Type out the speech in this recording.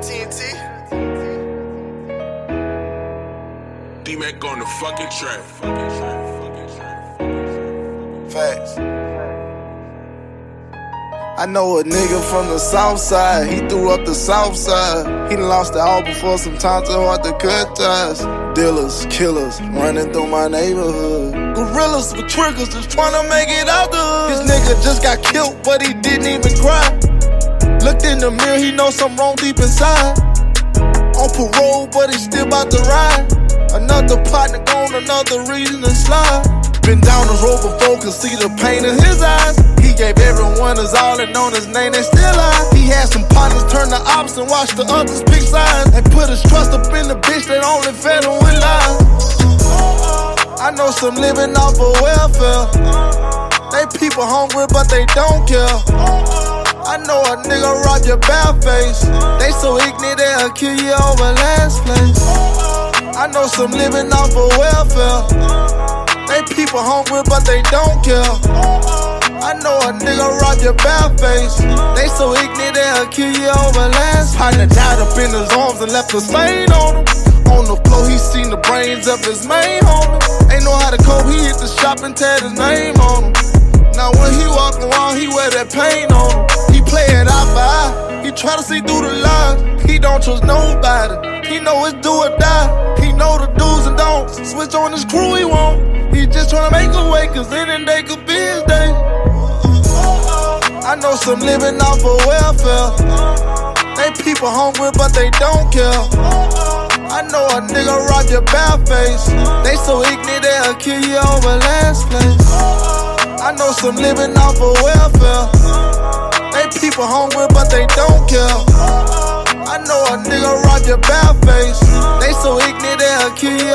TNT. D Mac on the fucking track. Facts. I know a nigga from the south side, he threw up the south side. He done lost it all before some time too hard to cut ties. Dealers, killers, running through my neighborhood. Gorillas with triggers, just trying to make it out the hood. This nigga just got killed, but he didn't even cry. The mirror, he know something wrong deep inside. On parole, but he still about to ride. Another partner gone, another reason to slide. Been down the road before, can see the pain in his eyes. He gave everyone his all and known his name, they still lie. He had some partners turn the ops and watch the others pick sides. And put his trust up in the bitch that only fed him with lies. I know some living off of welfare. They people hungry, but they don't care. I know a nigga rob your bare face. They so ignorant they'll kill you over last place. I know some living off of welfare. They people hungry, but they don't care. I know a nigga rob your bare face. They so ignorant they'll kill you over last. Partner died up in his arms and left a stain on him. On the floor, he seen the brains of his main homie. Ain't know how to cope, he hit the shop and tatted his name on him. Now when he walk around, he wear that paint on him. He try to see through the lies. He don't trust nobody. He know it's do or die. He know the do's and don'ts. Switch on his crew, he won't. He just tryna make a way, cause any day could be his day. I know some living off of welfare. They people hungry, but they don't care. I know a nigga rob your bare face. They so ignorant they'll kill you over last place. I know some living off of welfare. People hungry, but they don't care. I know a nigga rob your bare face. They so ignorant they'll kill you